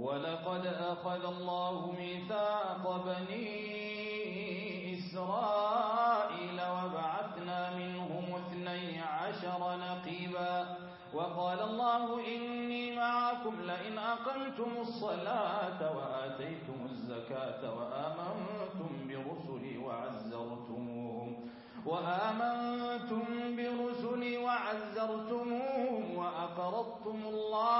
ولقد أخذ الله ميثاق بني إسرائيل وبعثنا منهم اثني عشر نقيبا وقال الله إني معكم لئن أقمتم الصلاة وآتيتم الزكاة وآمنتم برسلي وعزرتموهم وآمنتم برسلي وعزرتموهم وأقرضتم الله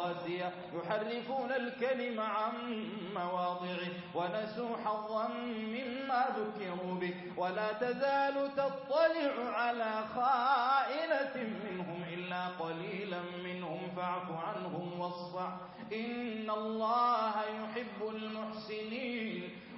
قاسية يحرفون الكلم عن مواضعه ونسوا حظا مما ذكروا به ولا تزال تطلع على خائنة منهم إلا قليلا منهم فاعف عنهم واصفع إن الله يحب المحسنين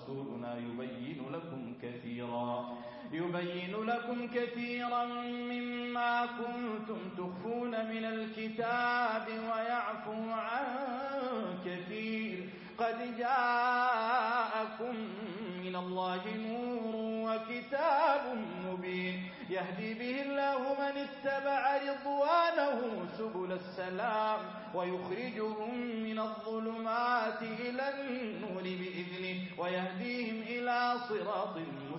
رسولنا يبين لكم كثيرا، يبين لكم كثيرا مما كنتم تخفون من الكتاب ويعفو عن كثير. قد جاءكم من الله نور وكتاب مبين. يهدي به من اتبع رضوانه سبل السلام ويخرجهم من الظلمات إلى النور بإذنه ويهديهم إلى صراط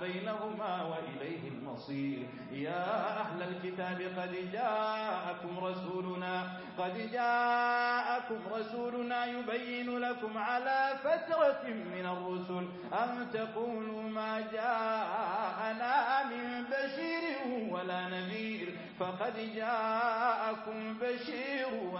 بينهما وإليه المصير. يا أهل الكتاب، قد جاءكم رسولنا، قد جاءكم رسولنا يبين لكم على فترة من الرسل. أن تقولوا ما جاءنا من بشير ولا نذير؟ فقد جاءكم بشير ونذير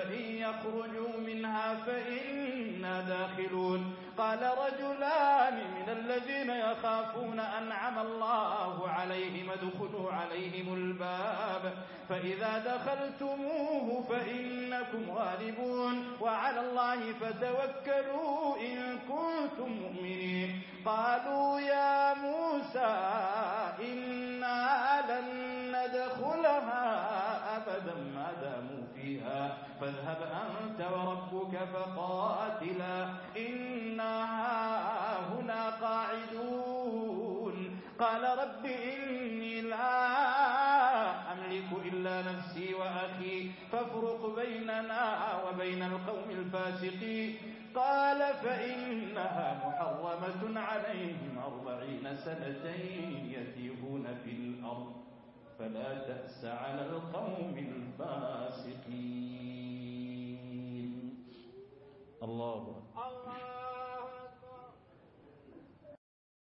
فإن يخرجوا منها فإنا داخلون قال رجلان من الذين يخافون أنعم الله عليهم ادخلوا عليهم الباب فإذا دخلتموه فإنكم غالبون وعلى الله فتوكلوا إن كنتم مؤمنين قالوا يا موسى بيننا وبين القوم الفاسقين. قال فإنها محرمة عليهم أربعين سنتين يتيهون في الأرض. فلا تأس على القوم الفاسقين. الله أكبر.